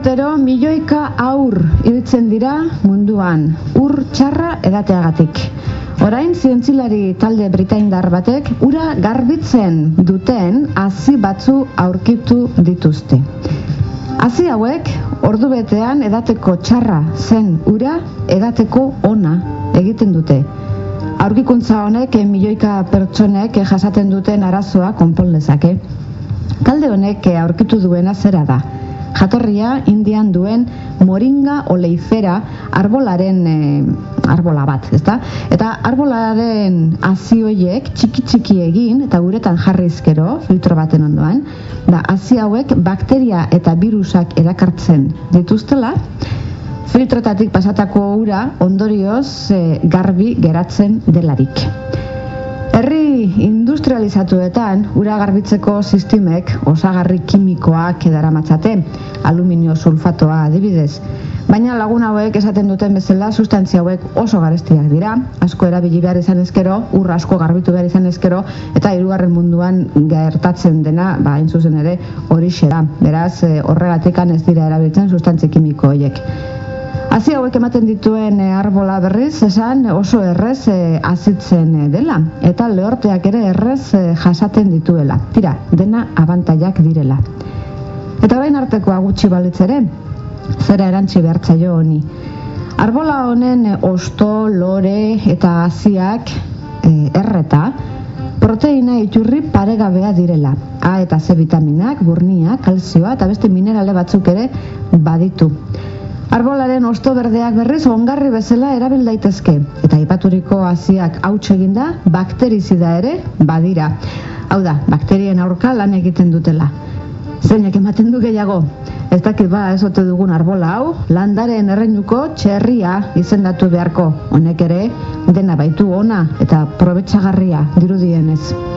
Gaur ibiltzen dira munduan ur txarra edateagatik. Orain zientzilari talde britaindar batek ura garbitzen duten hazi batzu aurkitu dituzte. Hazi hauek ordu betean edateko txarra zen ura edateko ona egiten dute. Aurkikuntza honek eh, milioika pertsonek eh, jasaten duten arazoa konpon lezake. Talde honek eh, aurkitu duena zera da. Jatorria Indian duen moringa oleifera arbolaren arbola bat, ezta? Eta arbolaren hazi hoiek txiki txiki egin eta uretan jarrizkero filtro baten ondoan, da hazi hauek bakteria eta virusak erakartzen dituztela, filtrotatik pasatako ura ondorioz eh, garbi geratzen delarik. Industrializatuetan ura garbitzeko sistemek osagarri kimikoak edara matzate, aluminio sulfatoa adibidez, Baina lagun hauek esaten duten bezala sustantzia hauek oso garestiak dira, asko erabili behar izan ezkero, urra asko garbitu behar izan ezkero, eta hirugarren munduan gertatzen dena, ba, zuzen ere, hori xera. Beraz, eh, horregatik ez dira erabiltzen sustantzia kimiko horiek. Hazi hauek ematen dituen e, arbola berriz, esan oso errez e, azitzen dela, eta lehorteak ere errez jasaten dituela. Tira, dena abantaiak direla. Eta orain artekoa gutxi balitzere, zera erantzi behartza jo honi. Arbola honen osto, lore eta haziak e, erreta, proteina iturri paregabea direla. A eta C vitaminak, burnia, kalzioa eta beste minerale batzuk ere baditu. Arbolaren osto berdeak berriz ongarri bezala erabil daitezke eta ipaturiko haziak hauts eginda bakterizida ere badira. Hau da, bakterien aurka lan egiten dutela. Zeinak ematen du gehiago? Ez dakit ba, ez ote dugun arbola hau, landaren erreinuko txerria izendatu beharko. Honek ere, dena baitu ona eta probetxagarria dirudienez.